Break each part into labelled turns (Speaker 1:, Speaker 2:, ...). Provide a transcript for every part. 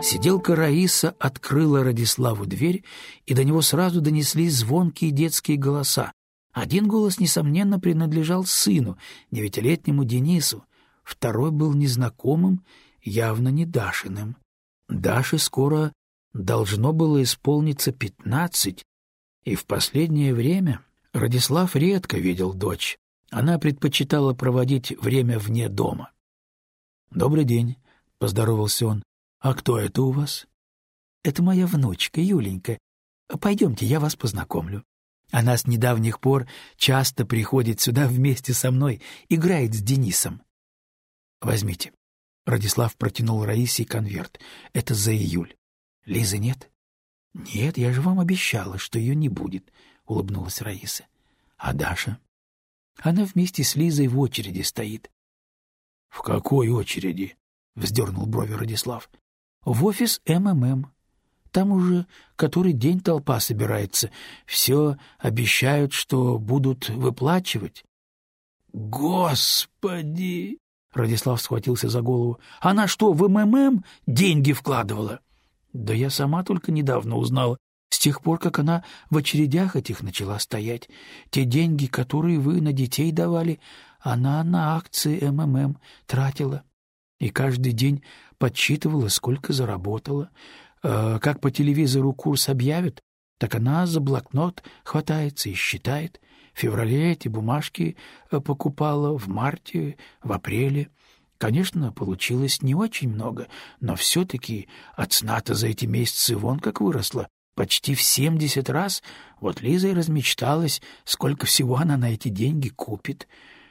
Speaker 1: Сиделка Раиса открыла Радиславу дверь, и до него сразу донеслись звонкие детские голоса. Один голос, несомненно, принадлежал сыну, девятилетнему Денису, второй был незнакомым, явно не Дашиным. Даше скоро должно было исполниться пятнадцать, и в последнее время Радислав редко видел дочь. Она предпочитала проводить время вне дома. «Добрый день», — поздоровался он. «А кто это у вас?» «Это моя внучка, Юленька. Пойдемте, я вас познакомлю. Она с недавних пор часто приходит сюда вместе со мной, играет с Денисом». «Возьмите». Радислав протянул Раисе конверт. «Это за июль. Лизы нет?» «Нет, я же вам обещала, что ее не будет», — улыбнулась Раиса. «А Даша?» «Она вместе с Лизой в очереди стоит». «В какой очереди?» — вздернул брови Радислав. «В офис МММ. Там уже который день толпа собирается. Все обещают, что будут выплачивать». «Господи!» — Радислав схватился за голову. «Она что, в МММ деньги вкладывала?» «Да я сама только недавно узнала, с тех пор, как она в очередях этих начала стоять. Те деньги, которые вы на детей давали, она на акции МММ тратила. И каждый день подсчитывала, сколько заработала. Э, как по телевизору курс объявят, так она за блокнот хватается и считает. В феврале эти бумажки э, покупала, в марте, в апреле. Конечно, получилось не очень много, но все-таки от сна-то за эти месяцы вон как выросла, почти в семьдесят раз. Вот Лиза и размечталась, сколько всего она на эти деньги купит.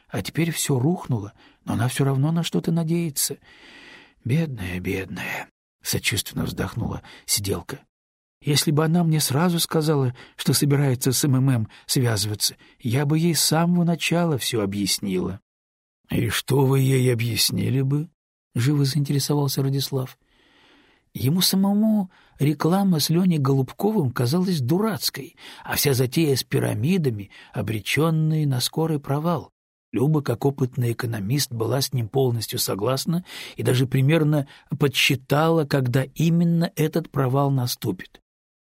Speaker 1: А теперь все рухнуло, но она все равно на что-то надеется. Бедная, бедная, — сочувственно вздохнула сиделка. Если бы она мне сразу сказала, что собирается с МММ связываться, я бы ей с самого начала все объяснила. — И что вы ей объяснили бы? — живо заинтересовался Радислав. Ему самому реклама с Леней Голубковым казалась дурацкой, а вся затея с пирамидами, обреченная на скорый провал. Люба, как опытный экономист, была с ним полностью согласна и даже примерно подсчитала, когда именно этот провал наступит.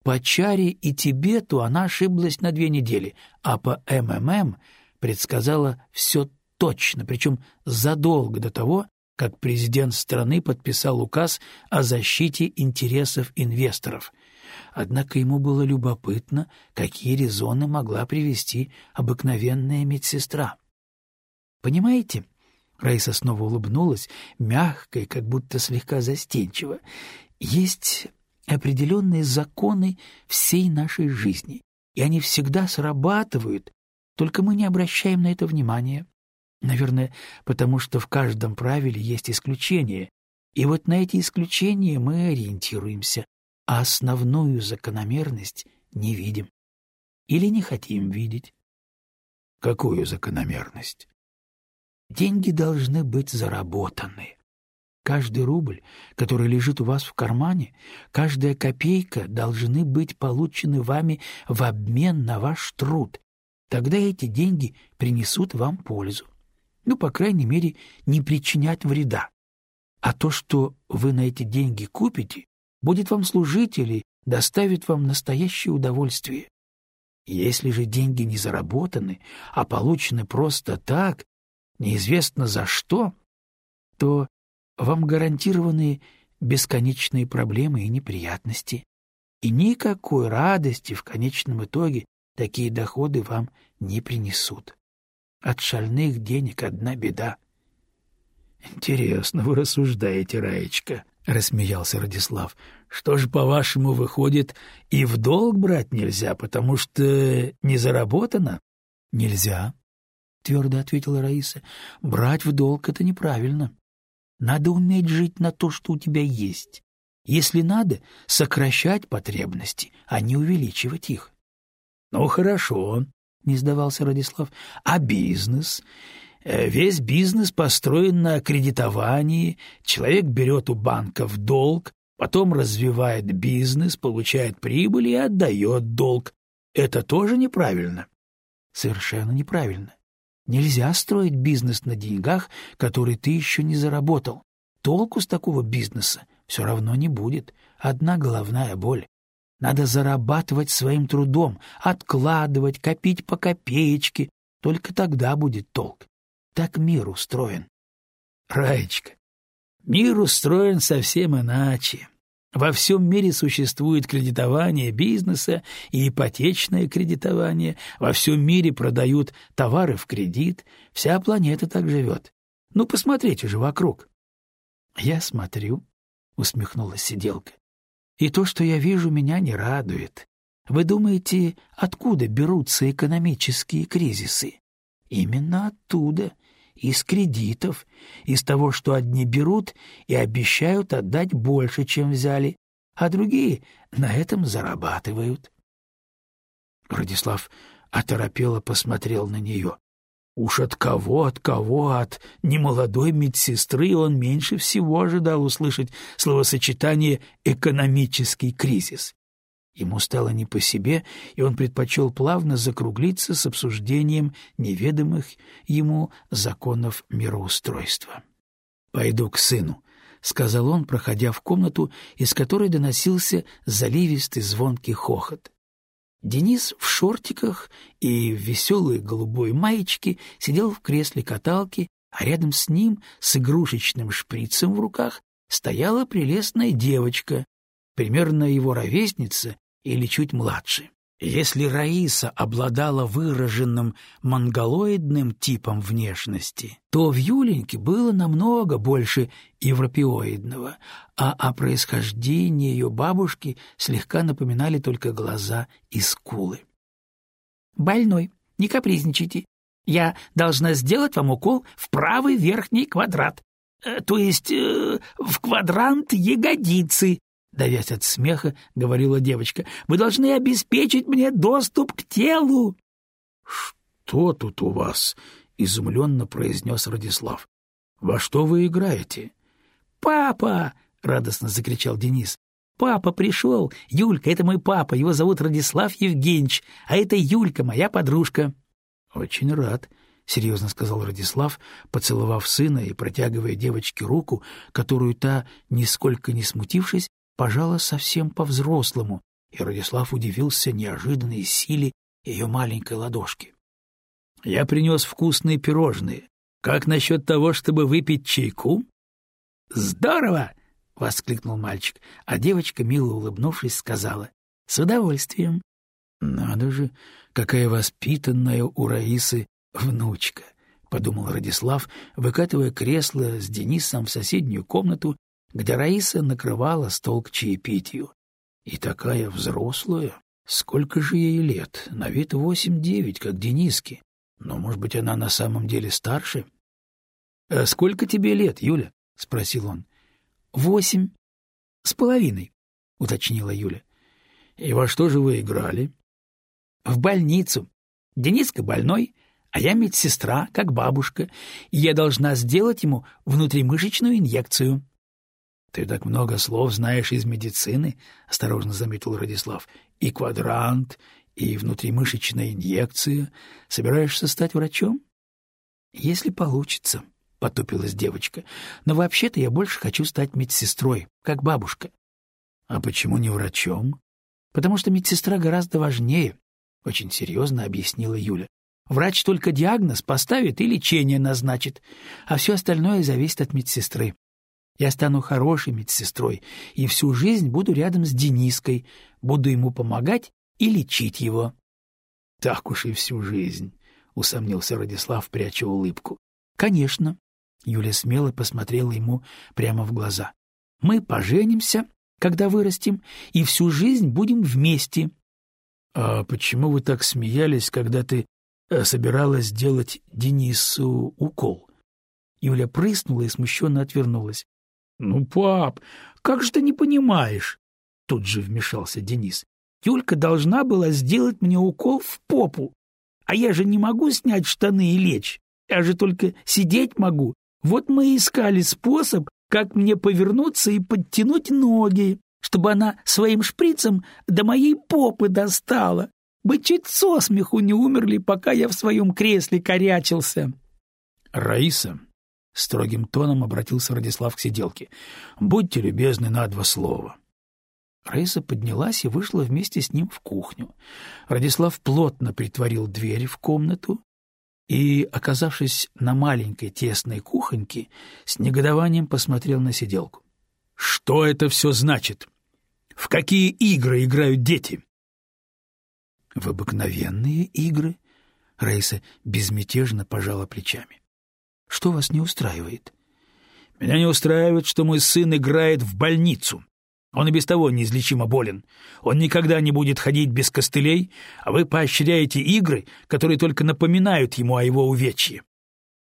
Speaker 1: По Чаре и Тибету она ошиблась на две недели, а по МММ предсказала все точно, причем задолго до того, как президент страны подписал указ о защите интересов инвесторов. Однако ему было любопытно, какие резоны могла привести обыкновенная медсестра. «Понимаете?» — Раиса снова улыбнулась, мягко и как будто слегка застенчиво. «Есть определенные законы всей нашей жизни, и они всегда срабатывают, только мы не обращаем на это внимания. Наверное, потому что в каждом правиле есть исключения, и вот на эти исключения мы ориентируемся, а основную закономерность не видим. Или не хотим видеть. Какую закономерность? Деньги должны быть заработаны. Каждый рубль, который лежит у вас в кармане, каждая копейка должны быть получены вами в обмен на ваш труд. Тогда эти деньги принесут вам пользу ну, по крайней мере, не причинять вреда. А то, что вы на эти деньги купите, будет вам служить или доставит вам настоящее удовольствие. Если же деньги не заработаны, а получены просто так, неизвестно за что, то вам гарантированы бесконечные проблемы и неприятности, и никакой радости в конечном итоге такие доходы вам не принесут. От шальных денег одна беда. — Интересно вы рассуждаете, Раечка, — рассмеялся Радислав. — Что же, по-вашему, выходит, и в долг брать нельзя, потому что не заработано? — Нельзя, — твердо ответила Раиса. — Брать в долг — это неправильно. Надо уметь жить на то, что у тебя есть. Если надо, сокращать потребности, а не увеличивать их. — Ну, хорошо, — не сдавался Радислав. — А бизнес? Э, весь бизнес построен на кредитовании, человек берет у банка в долг, потом развивает бизнес, получает прибыль и отдает долг. Это тоже неправильно? — Совершенно неправильно. Нельзя строить бизнес на деньгах, которые ты еще не заработал. Толку с такого бизнеса все равно не будет. Одна головная боль. Надо зарабатывать своим трудом, откладывать, копить по копеечке. Только тогда будет толк. Так мир устроен. Раечка, мир устроен совсем иначе. Во всем мире существует кредитование бизнеса и ипотечное кредитование. Во всем мире продают товары в кредит. Вся планета так живет. Ну, посмотрите же вокруг. — Я смотрю, — усмехнулась сиделка. — И то, что я вижу, меня не радует. Вы думаете, откуда берутся экономические кризисы? Именно оттуда, из кредитов, из того, что одни берут и обещают отдать больше, чем взяли, а другие на этом зарабатывают. Радислав оторопело посмотрел на нее. Уж от кого, от кого, от немолодой медсестры он меньше всего ожидал услышать словосочетание «экономический кризис». Ему стало не по себе, и он предпочел плавно закруглиться с обсуждением неведомых ему законов мироустройства. «Пойду к сыну», — сказал он, проходя в комнату, из которой доносился заливистый звонкий хохот. Денис в шортиках и в веселой голубой маечке сидел в кресле каталки, а рядом с ним, с игрушечным шприцем в руках, стояла прелестная девочка, примерно его ровесница или чуть младше. Если Раиса обладала выраженным монголоидным типом внешности, то в Юленьке было намного больше европеоидного, а о происхождении ее бабушки слегка напоминали только глаза и скулы. «Больной, не капризничайте. Я должна сделать вам укол в правый верхний квадрат, э, то есть э, в квадрант ягодицы», давясь от смеха, говорила девочка. Вы должны обеспечить мне доступ к телу. Что тут у вас? изумленно произнес Радислав. Во что вы играете? Папа! радостно закричал Денис. Папа пришел. Юлька, это мой папа. Его зовут Радислав Евгеньевич, а это Юлька, моя подружка. Очень рад, — серьезно сказал Радислав, поцеловав сына и протягивая девочке руку, которую та, нисколько не смутившись, пожала совсем по-взрослому, и Радислав удивился неожиданной силе ее маленькой ладошки. — Я принес вкусные пирожные. Как насчет того, чтобы выпить чайку? — Здорово! — воскликнул мальчик, а девочка, мило улыбнувшись, сказала. — С удовольствием. — Надо же, какая воспитанная у Раисы внучка! — подумал Радислав, выкатывая кресло с Денисом в соседнюю комнату где Раиса накрывала стол к чаепитию. И такая взрослая. Сколько же ей лет? На вид восемь-девять, как Дениске. Но, может быть, она на самом деле старше? «А — Сколько тебе лет, Юля? — спросил он. — Восемь. — С половиной, — уточнила Юля. — И во что же вы играли? — В больницу. Дениска больной, а я медсестра, как бабушка, и я должна сделать ему внутримышечную инъекцию. Ты так много слов знаешь из медицины, осторожно заметил Радислав. И квадрант, и внутримышечная инъекция. Собираешься стать врачом? Если получится, потупилась девочка. Но вообще-то я больше хочу стать медсестрой, как бабушка. А почему не врачом? Потому что медсестра гораздо важнее, очень серьезно объяснила Юля. Врач только диагноз поставит и лечение назначит, а все остальное зависит от медсестры. Я стану хорошей медсестрой и всю жизнь буду рядом с Дениской, буду ему помогать и лечить его. — Так уж и всю жизнь, — усомнился Радислав, пряча улыбку. — Конечно. Юля смело посмотрела ему прямо в глаза. — Мы поженимся, когда вырастем, и всю жизнь будем вместе. — А почему вы так смеялись, когда ты э, собиралась сделать Денису укол? Юля прыснула и смущенно отвернулась. Ну, пап, как же ты не понимаешь? Тут же вмешался Денис. Юлька должна была сделать мне укол в попу. А я же не могу снять штаны и лечь. Я же только сидеть могу. Вот мы и искали способ, как мне повернуться и подтянуть ноги, чтобы она своим шприцем до моей попы достала. Мы чуть со смеху не умерли, пока я в своем кресле корячился. — Раиса, — строгим тоном обратился Радислав к сиделке. — Будьте любезны на два слова. Раиса поднялась и вышла вместе с ним в кухню. Радислав плотно притворил дверь в комнату и, оказавшись на маленькой тесной кухоньке, с негодованием посмотрел на сиделку. — Что это все значит? В какие игры играют дети? — В обыкновенные игры. Раиса безмятежно пожала плечами. — Что вас не устраивает? — Меня не устраивает, что мой сын играет в больницу. Он и без того неизлечимо болен. Он никогда не будет ходить без костылей, а вы поощряете игры, которые только напоминают ему о его увечье.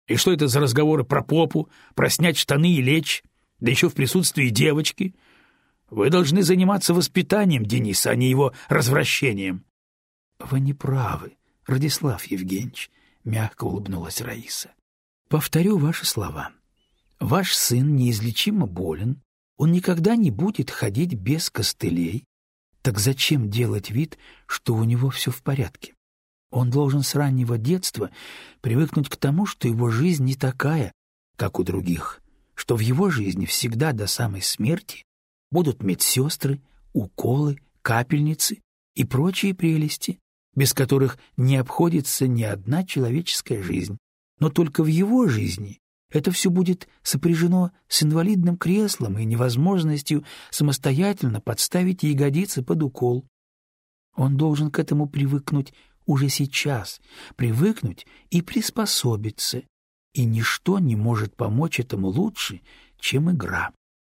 Speaker 1: И что это за разговоры про попу, про снять штаны и лечь, да еще в присутствии девочки? Вы должны заниматься воспитанием Дениса, а не его развращением. — Вы не правы, Радислав Евгеньевич, — мягко улыбнулась Раиса. — Повторю ваши слова. Ваш сын неизлечимо болен, он никогда не будет ходить без костылей. Так зачем делать вид, что у него все в порядке? Он должен с раннего детства привыкнуть к тому, что его жизнь не такая, как у других, что в его жизни всегда до самой смерти будут медсестры, уколы, капельницы и прочие прелести, без которых не обходится ни одна человеческая жизнь. Но только в его жизни это все будет сопряжено с инвалидным креслом и невозможностью самостоятельно подставить ягодицы под укол. Он должен к этому привыкнуть уже сейчас, привыкнуть и приспособиться, и ничто не может помочь этому лучше, чем игра.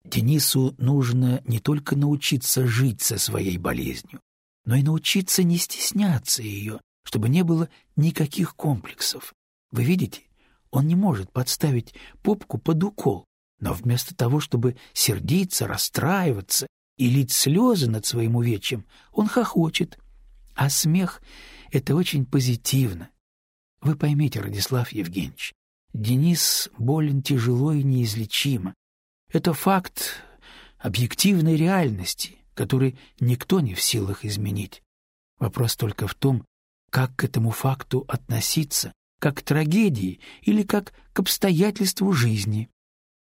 Speaker 1: Денису нужно не только научиться жить со своей болезнью, но и научиться не стесняться ее, чтобы не было никаких комплексов. Вы видите, он не может подставить попку под укол, но вместо того, чтобы сердиться, расстраиваться и лить слезы над своим увечьем, он хохочет. А смех — это очень позитивно. Вы поймите, Радислав Евгеньевич, Денис болен тяжело и неизлечимо. Это факт объективной реальности, который никто не в силах изменить. Вопрос только в том, как к этому факту относиться как к трагедии или как к обстоятельству жизни.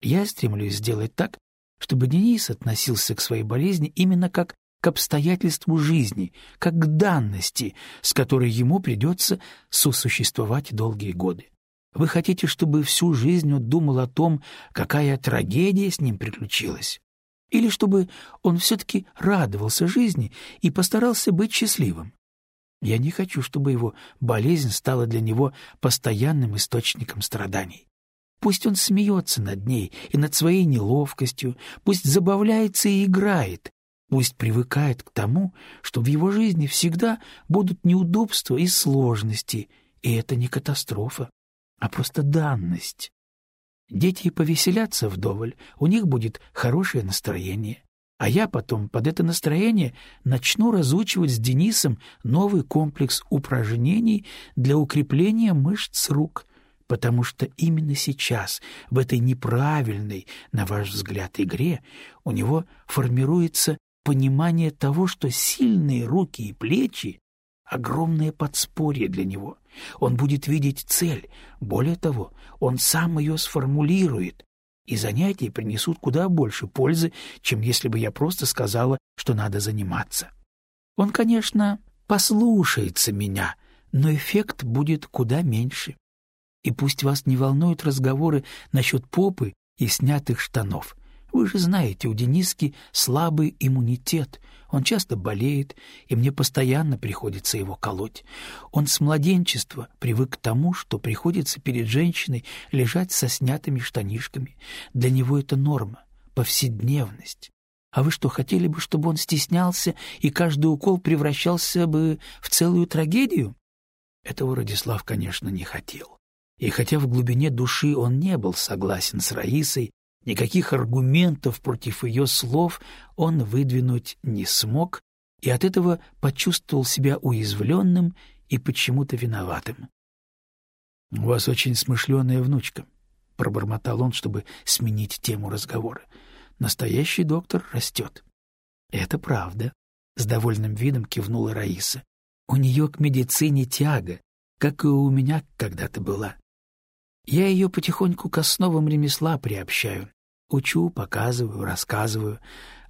Speaker 1: Я стремлюсь сделать так, чтобы Денис относился к своей болезни именно как к обстоятельству жизни, как к данности, с которой ему придется сосуществовать долгие годы. Вы хотите, чтобы всю жизнь он думал о том, какая трагедия с ним приключилась? Или чтобы он все-таки радовался жизни и постарался быть счастливым? Я не хочу, чтобы его болезнь стала для него постоянным источником страданий. Пусть он смеется над ней и над своей неловкостью, пусть забавляется и играет, пусть привыкает к тому, что в его жизни всегда будут неудобства и сложности, и это не катастрофа, а просто данность. Дети повеселятся вдоволь, у них будет хорошее настроение а я потом под это настроение начну разучивать с Денисом новый комплекс упражнений для укрепления мышц рук, потому что именно сейчас, в этой неправильной, на ваш взгляд, игре, у него формируется понимание того, что сильные руки и плечи — огромное подспорье для него. Он будет видеть цель, более того, он сам ее сформулирует, и занятия принесут куда больше пользы, чем если бы я просто сказала, что надо заниматься. Он, конечно, послушается меня, но эффект будет куда меньше. И пусть вас не волнуют разговоры насчет попы и снятых штанов. Вы же знаете, у Дениски слабый иммунитет, он часто болеет, и мне постоянно приходится его колоть. Он с младенчества привык к тому, что приходится перед женщиной лежать со снятыми штанишками. Для него это норма, повседневность. А вы что, хотели бы, чтобы он стеснялся, и каждый укол превращался бы в целую трагедию? Этого Радислав, конечно, не хотел. И хотя в глубине души он не был согласен с Раисой, Никаких аргументов против ее слов он выдвинуть не смог и от этого почувствовал себя уязвленным и почему-то виноватым. — У вас очень смышленая внучка, — пробормотал он, чтобы сменить тему разговора. — Настоящий доктор растет. — Это правда, — с довольным видом кивнула Раиса. — У нее к медицине тяга, как и у меня когда-то была. Я ее потихоньку к основам ремесла приобщаю. Учу, показываю, рассказываю.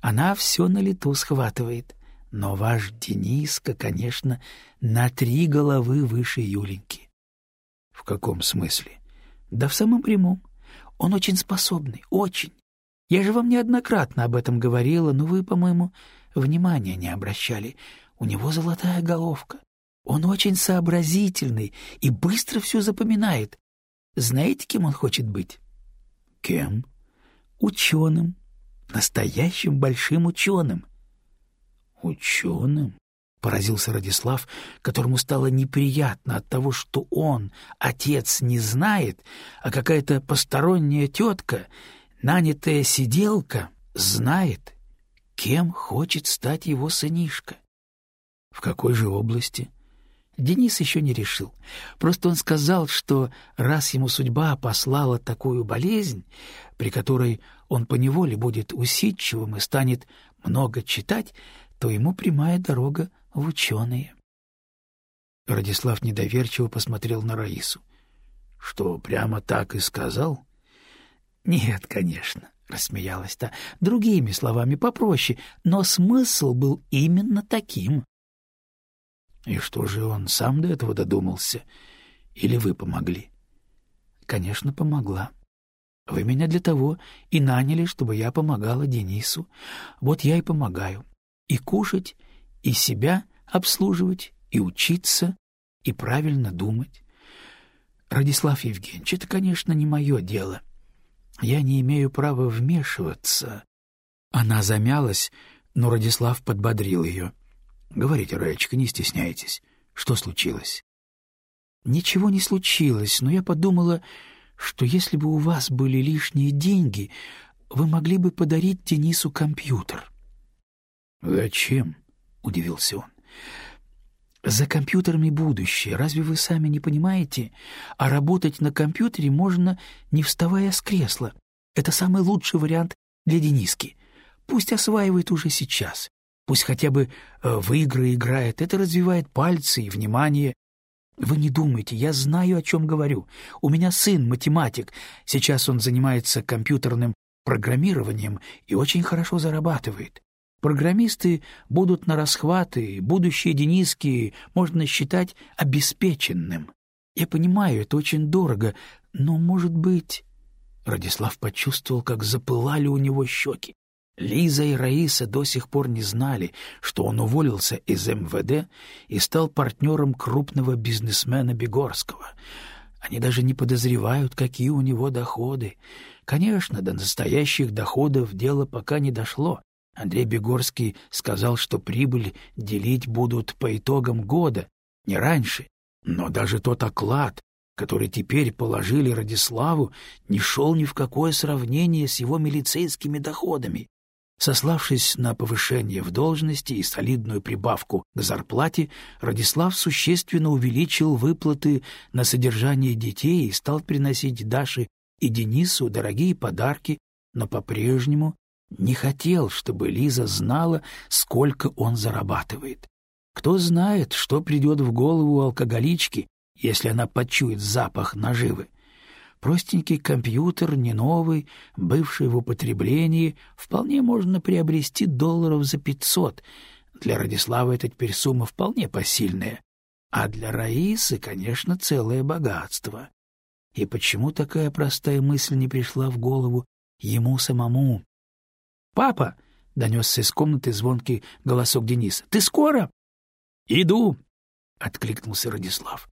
Speaker 1: Она все на лету схватывает. Но ваш Дениска, конечно, на три головы выше Юленьки. — В каком смысле? — Да в самом прямом. Он очень способный, очень. Я же вам неоднократно об этом говорила, но вы, по-моему, внимания не обращали. У него золотая головка. Он очень сообразительный и быстро все запоминает. Знаете, кем он хочет быть? — Кем? — Ученым. Настоящим большим ученым. — Ученым? — поразился Радислав, которому стало неприятно от того, что он, отец, не знает, а какая-то посторонняя тетка, нанятая сиделка, знает, кем хочет стать его сынишка. — В какой же области? — Денис еще не решил. Просто он сказал, что раз ему судьба послала такую болезнь, при которой он поневоле будет усидчивым и станет много читать, то ему прямая дорога в ученые. Радислав недоверчиво посмотрел на Раису. — Что, прямо так и сказал? — Нет, конечно, — рассмеялась та, — другими словами попроще, но смысл был именно таким. И что же он сам до этого додумался? Или вы помогли? Конечно, помогла. Вы меня для того и наняли, чтобы я помогала Денису. Вот я и помогаю. И кушать, и себя обслуживать, и учиться, и правильно думать. Радислав Евгеньевич, это, конечно, не мое дело. Я не имею права вмешиваться. Она замялась, но Радислав подбодрил ее. Говорите, Раечка, не стесняйтесь. Что случилось? Ничего не случилось, но я подумала, что если бы у вас были лишние деньги, вы могли бы подарить Денису компьютер. Зачем? удивился он. За компьютерами будущее. Разве вы сами не понимаете? А работать на компьютере можно, не вставая с кресла. Это самый лучший вариант для Дениски. Пусть осваивает уже сейчас. Пусть хотя бы э, в игры играет, это развивает пальцы и внимание. Вы не думайте, я знаю, о чем говорю. У меня сын математик, сейчас он занимается компьютерным программированием и очень хорошо зарабатывает. Программисты будут на расхваты, будущее Дениски можно считать обеспеченным. Я понимаю, это очень дорого, но, может быть...» Радислав почувствовал, как запылали у него щеки. Лиза и Раиса до сих пор не знали, что он уволился из МВД и стал партнером крупного бизнесмена Бегорского. Они даже не подозревают, какие у него доходы. Конечно, до настоящих доходов дело пока не дошло. Андрей Бегорский сказал, что прибыль делить будут по итогам года, не раньше. Но даже тот оклад, который теперь положили Радиславу, не шел ни в какое сравнение с его милицейскими доходами. Сославшись на повышение в должности и солидную прибавку к зарплате, Радислав существенно увеличил выплаты на содержание детей и стал приносить Даше и Денису дорогие подарки, но по-прежнему не хотел, чтобы Лиза знала, сколько он зарабатывает. Кто знает, что придет в голову алкоголички, если она почует запах наживы. Простенький компьютер, не новый, бывший в употреблении, вполне можно приобрести долларов за пятьсот. Для Радислава эта теперь сумма вполне посильная. А для Раисы, конечно, целое богатство. И почему такая простая мысль не пришла в голову ему самому? «Папа!» — донесся из комнаты звонкий голосок Дениса. «Ты скоро?» «Иду!» — откликнулся Радислав.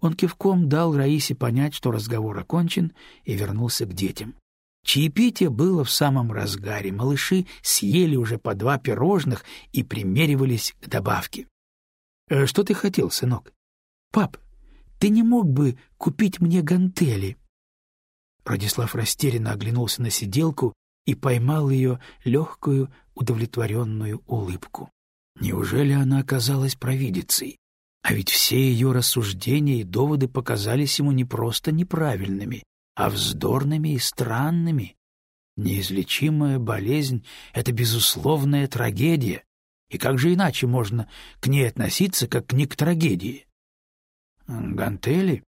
Speaker 1: Он кивком дал Раисе понять, что разговор окончен, и вернулся к детям. Чаепитие было в самом разгаре. Малыши съели уже по два пирожных и примеривались к добавке. «Э, — Что ты хотел, сынок? — Пап, ты не мог бы купить мне гантели? Радислав растерянно оглянулся на сиделку и поймал ее легкую, удовлетворенную улыбку. Неужели она оказалась провидицей? А ведь все ее рассуждения и доводы показались ему не просто неправильными, а вздорными и странными. Неизлечимая болезнь — это безусловная трагедия, и как же иначе можно к ней относиться, как не к трагедии? Гантели?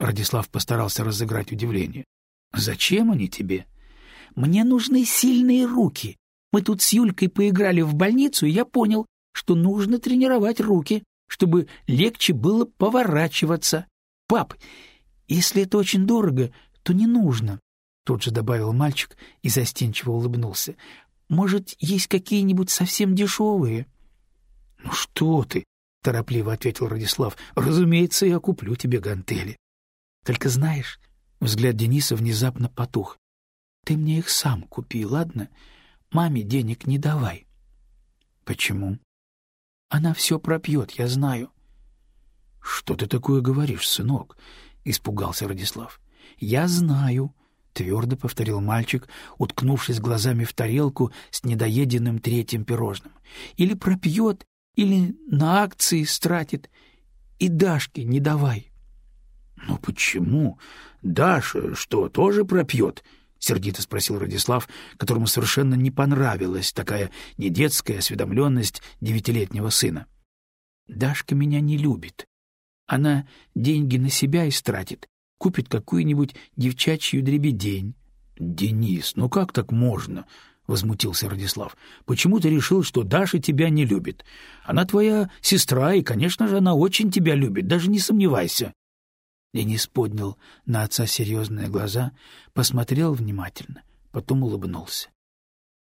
Speaker 1: Радислав постарался разыграть удивление. «Зачем они тебе?» «Мне нужны сильные руки. Мы тут с Юлькой поиграли в больницу, и я понял, что нужно тренировать руки, чтобы легче было поворачиваться. Пап, если это очень дорого, то не нужно», — тут же добавил мальчик и застенчиво улыбнулся. «Может, есть какие-нибудь совсем дешевые?» «Ну что ты!» — торопливо ответил Радислав. «Разумеется, я куплю тебе гантели. Только знаешь...» Взгляд Дениса внезапно потух. «Ты мне их сам купи, ладно? Маме денег не давай». «Почему?» «Она все пропьет, я знаю». «Что ты такое говоришь, сынок?» — испугался Радислав. «Я знаю», — твердо повторил мальчик, уткнувшись глазами в тарелку с недоеденным третьим пирожным. «Или пропьет, или на акции стратит. И Дашке не давай». «Ну почему? Даша что, тоже пропьет?» — сердито спросил Радислав, которому совершенно не понравилась такая недетская осведомленность девятилетнего сына. «Дашка меня не любит. Она деньги на себя истратит, купит какую-нибудь девчачью дребедень». «Денис, ну как так можно?» — возмутился Радислав. — Почему ты решил, что Даша тебя не любит? Она твоя сестра, и, конечно же, она очень тебя любит, даже не сомневайся. Денис поднял на отца серьезные глаза, посмотрел внимательно, потом улыбнулся.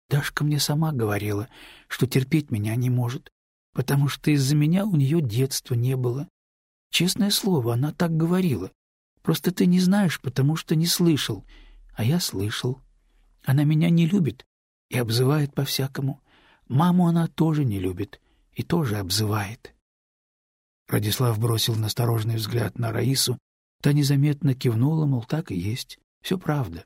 Speaker 1: Дашка мне сама говорила, что терпеть меня не может, потому что из-за меня у нее детства не было. Честное слово, она так говорила. Просто ты не знаешь, потому что не слышал, а я слышал. Она меня не любит и обзывает по-всякому. Маму она тоже не любит и тоже обзывает. Радислав бросил настороженный взгляд на Раису, Та незаметно кивнула, мол, так и есть, все правда.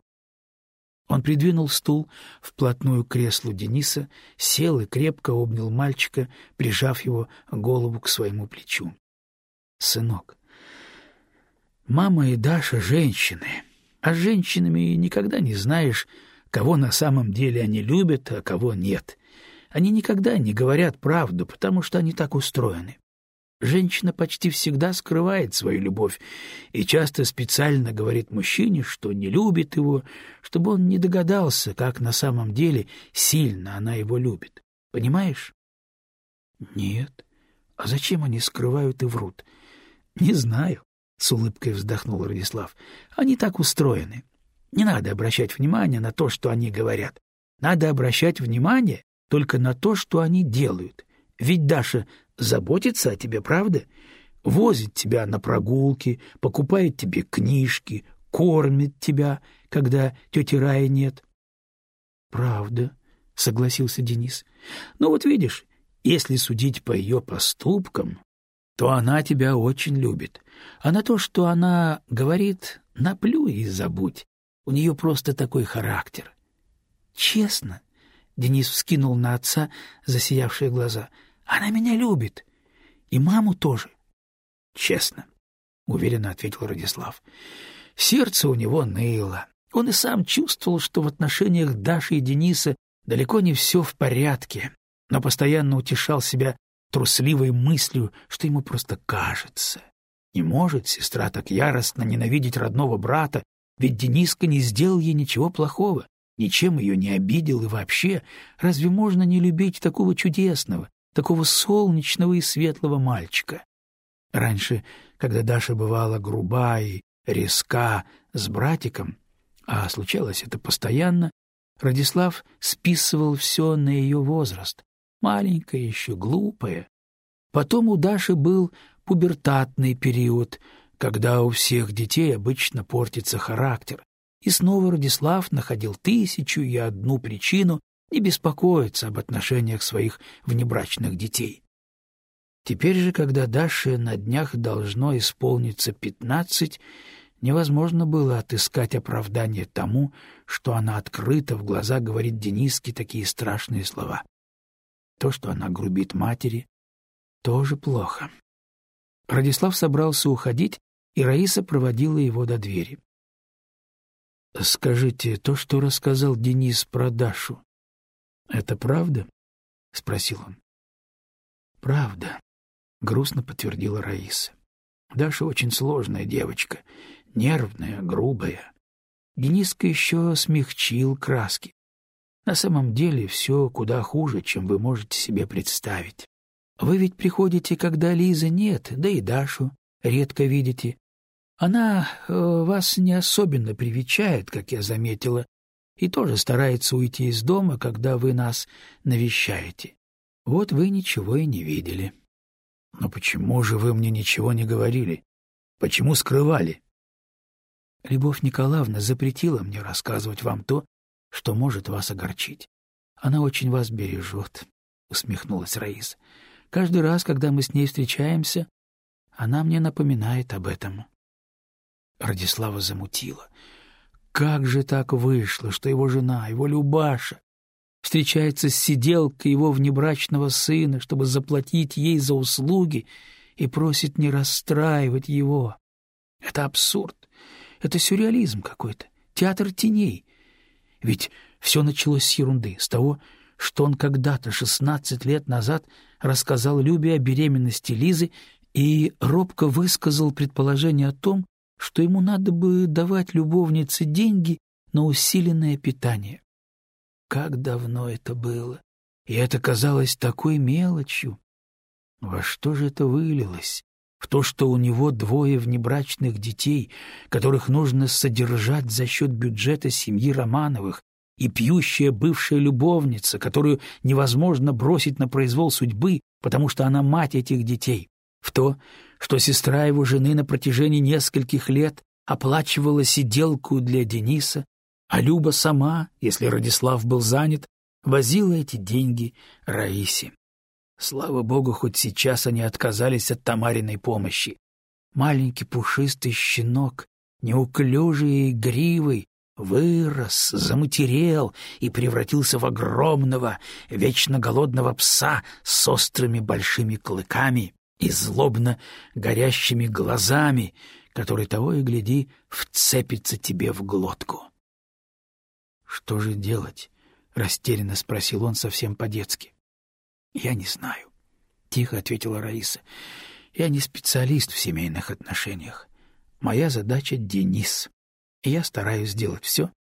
Speaker 1: Он придвинул стул вплотную к креслу Дениса, сел и крепко обнял мальчика, прижав его голову к своему плечу. — Сынок, мама и Даша — женщины, а с женщинами никогда не знаешь, кого на самом деле они любят, а кого нет. Они никогда не говорят правду, потому что они так устроены. Женщина почти всегда скрывает свою любовь и часто специально говорит мужчине, что не любит его, чтобы он не догадался, как на самом деле сильно она его любит. Понимаешь? Нет. А зачем они скрывают и врут? Не знаю, с улыбкой вздохнул Радислав. Они так устроены. Не надо обращать внимание на то, что они говорят. Надо обращать внимание только на то, что они делают. Ведь Даша заботится о тебе, правда? Возит тебя на прогулки, покупает тебе книжки, кормит тебя, когда тети Раи нет. — Правда, — согласился Денис. — Ну вот видишь, если судить по ее поступкам, то она тебя очень любит. А на то, что она говорит, наплюй и забудь. У нее просто такой характер. — Честно? — Денис вскинул на отца засиявшие глаза — она меня любит. И маму тоже. Честно, — уверенно ответил Радислав. Сердце у него ныло. Он и сам чувствовал, что в отношениях Даши и Дениса далеко не все в порядке, но постоянно утешал себя трусливой мыслью, что ему просто кажется. Не может сестра так яростно ненавидеть родного брата, ведь Дениска не сделал ей ничего плохого, ничем ее не обидел и вообще, разве можно не любить такого чудесного, такого солнечного и светлого мальчика. Раньше, когда Даша бывала груба и резка с братиком, а случалось это постоянно, Радислав списывал все на ее возраст, маленькая еще, глупая. Потом у Даши был пубертатный период, когда у всех детей обычно портится характер, и снова Радислав находил тысячу и одну причину не беспокоиться об отношениях своих внебрачных детей. Теперь же, когда Даше на днях должно исполниться пятнадцать, невозможно было отыскать оправдание тому, что она открыто в глаза говорит Дениске такие страшные слова. То, что она грубит матери, тоже плохо. Радислав собрался уходить, и Раиса проводила его до двери. — Скажите, то, что рассказал Денис про Дашу, «Это правда?» — спросил он. «Правда», — грустно подтвердила Раиса. Даша очень сложная девочка, нервная, грубая. Дениска еще смягчил краски. На самом деле все куда хуже, чем вы можете себе представить. Вы ведь приходите, когда Лизы нет, да и Дашу редко видите. Она э, вас не особенно привечает, как я заметила, и тоже старается уйти из дома, когда вы нас навещаете. Вот вы ничего и не видели.
Speaker 2: Но почему же вы мне ничего не говорили? Почему скрывали?
Speaker 1: Любовь Николаевна запретила мне рассказывать вам то, что может вас огорчить. Она очень вас бережет, — усмехнулась Раиса. Каждый раз, когда мы с ней встречаемся, она мне напоминает об этом. Радислава замутила. Как же так вышло, что его жена, его Любаша, встречается с сиделкой его внебрачного сына, чтобы заплатить ей за услуги, и просит не расстраивать его? Это абсурд. Это сюрреализм какой-то, театр теней. Ведь все началось с ерунды, с того, что он когда-то, шестнадцать лет назад, рассказал Любе о беременности Лизы и робко высказал предположение о том, что ему надо бы давать любовнице деньги на усиленное питание. Как давно это было! И это казалось такой мелочью. Во что же это вылилось? В то, что у него двое внебрачных детей, которых нужно содержать за счет бюджета семьи Романовых, и пьющая бывшая любовница, которую невозможно бросить на произвол судьбы, потому что она мать этих детей в то, что сестра его жены на протяжении нескольких лет оплачивала сиделку для Дениса, а Люба сама, если Радислав был занят, возила эти деньги Раисе. Слава богу, хоть сейчас они отказались от Тамариной помощи. Маленький пушистый щенок, неуклюжий и игривый, вырос, заматерел и превратился в огромного, вечно голодного пса с острыми большими клыками и злобно горящими глазами, который того и гляди вцепится тебе в глотку. — Что же делать? — растерянно спросил он совсем по-детски. — Я не знаю, — тихо ответила Раиса. — Я не специалист в семейных отношениях. Моя задача — Денис, и я стараюсь сделать все,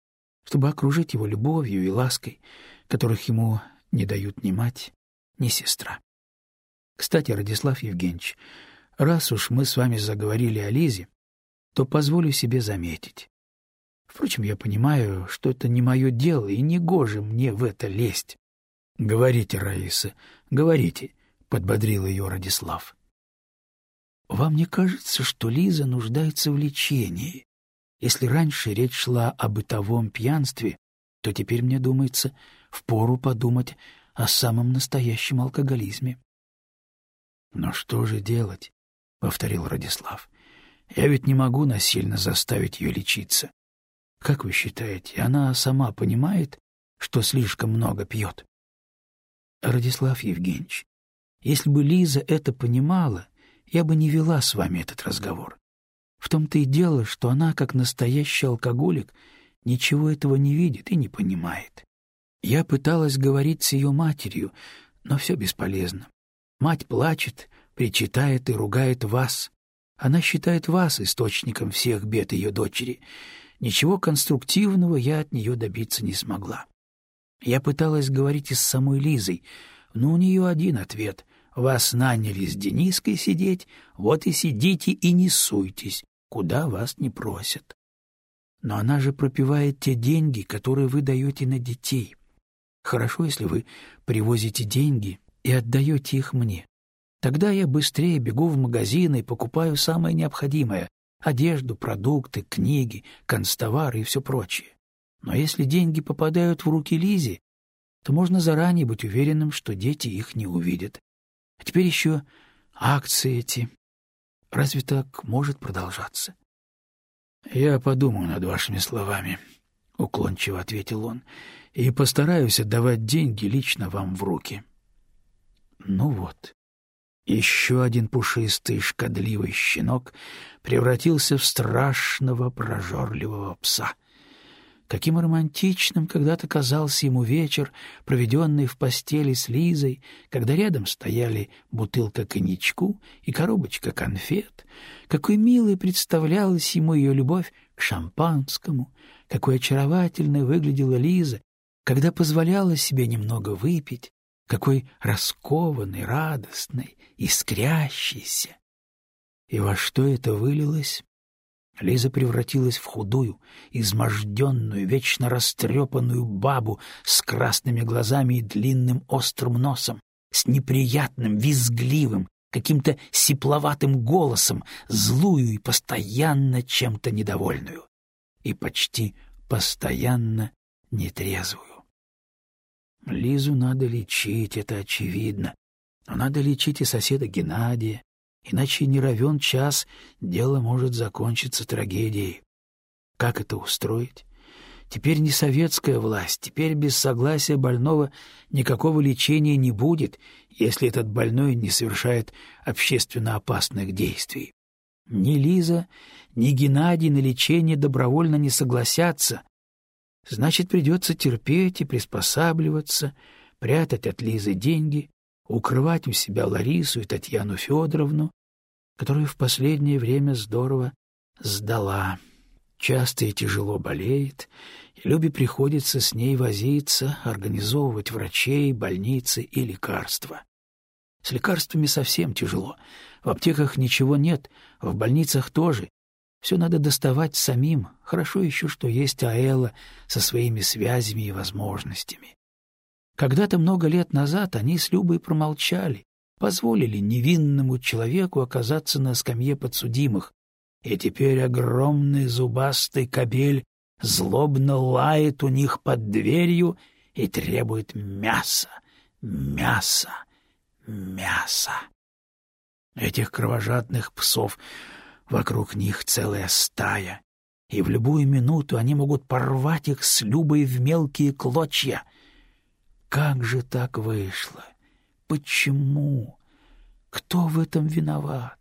Speaker 1: чтобы окружить его любовью и лаской, которых ему не дают ни мать, ни сестра. Кстати, Радислав Евгеньевич, раз уж мы с вами заговорили о Лизе, то позволю себе заметить. Впрочем, я понимаю, что это не мое дело, и не гоже мне в это лезть. — Говорите, Раиса, говорите, — подбодрил ее Радислав. — Вам не кажется, что Лиза нуждается в лечении? Если раньше речь шла о бытовом пьянстве, то теперь, мне думается, впору подумать о самом настоящем алкоголизме. «Но что же делать?» — повторил Радислав. «Я ведь не могу насильно заставить ее лечиться. Как вы считаете, она сама понимает, что слишком много пьет?» «Радислав Евгеньевич, если бы Лиза это понимала, я бы не вела с вами этот разговор. В том-то и дело, что она, как настоящий алкоголик, ничего этого не видит и не понимает. Я пыталась говорить с ее матерью, но все бесполезно. Мать плачет, причитает и ругает вас. Она считает вас источником всех бед ее дочери. Ничего конструктивного я от нее добиться не смогла. Я пыталась говорить и с самой Лизой, но у нее один ответ — вас наняли с Дениской сидеть, вот и сидите и не суйтесь, куда вас не просят. Но она же пропивает те деньги, которые вы даете на детей. Хорошо, если вы привозите деньги и отдаете их мне. Тогда я быстрее бегу в магазин и покупаю самое необходимое — одежду, продукты, книги, констовары и все прочее. Но если деньги попадают в руки Лизе, то можно заранее быть уверенным, что дети их не увидят. А теперь еще акции эти. Разве так может продолжаться? — Я подумаю над вашими словами, — уклончиво ответил он, — и постараюсь отдавать деньги лично вам в руки. — ну вот, еще один пушистый шкодливый щенок превратился в страшного прожорливого пса. Каким романтичным когда-то казался ему вечер, проведенный в постели с Лизой, когда рядом стояли бутылка коньячку и коробочка конфет. Какой милой представлялась ему ее любовь к шампанскому, какой очаровательной выглядела Лиза, когда позволяла себе немного выпить, какой раскованной, радостной, искрящейся. И во что это вылилось? Лиза превратилась в худую, изможденную, вечно растрепанную бабу с красными глазами и длинным острым носом, с неприятным, визгливым, каким-то сипловатым голосом, злую и постоянно чем-то недовольную. И почти постоянно нетрезвую. Лизу надо лечить, это очевидно. Но надо лечить и соседа Геннадия, иначе не равен час, дело может закончиться трагедией. Как это устроить? Теперь не советская власть, теперь без согласия больного никакого лечения не будет, если этот больной не совершает общественно опасных действий. Ни Лиза, ни Геннадий на лечение добровольно не согласятся. Значит, придется терпеть и приспосабливаться, прятать от Лизы деньги, укрывать у себя Ларису и Татьяну Федоровну, которую в последнее время здорово сдала. Часто и тяжело болеет, и Любе приходится с ней возиться, организовывать врачей, больницы и лекарства. С лекарствами совсем тяжело. В аптеках ничего нет, в больницах тоже. Все надо доставать самим. Хорошо еще, что есть Аэла со своими связями и возможностями. Когда-то много лет назад они с Любой промолчали, позволили невинному человеку оказаться на скамье подсудимых, и теперь огромный зубастый кобель злобно лает у них под дверью и требует мяса, мяса, мяса. Этих кровожадных псов вокруг них целая стая, и в любую минуту они могут порвать их с Любой в мелкие клочья — как же так вышло? Почему? Кто в этом виноват?